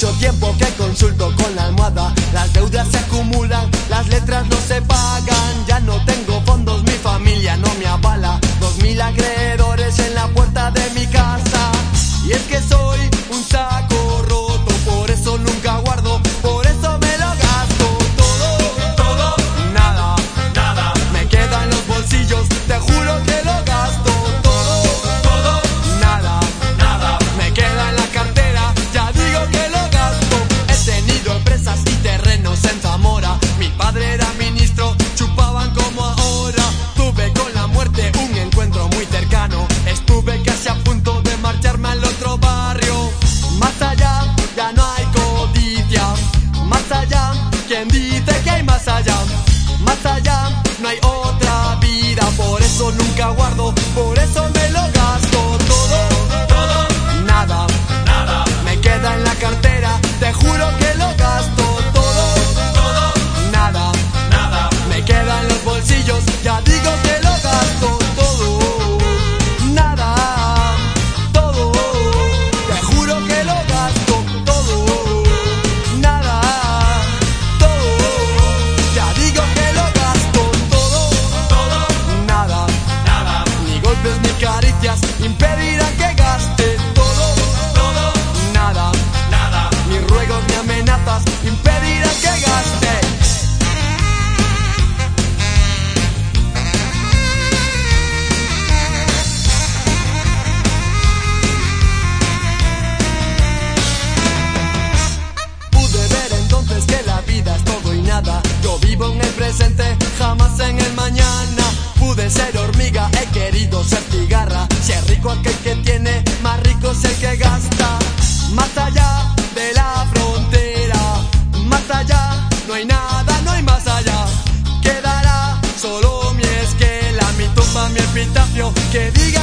mucho tiempo que consulto con la almohada. Las deudas se acumulan, las letras no se pagan. Ya no tengo fondos, mi familia no me avala. Dos milagreros bendita vez me carinho. radio que diga